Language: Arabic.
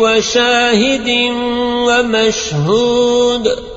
وشاهد ومشهود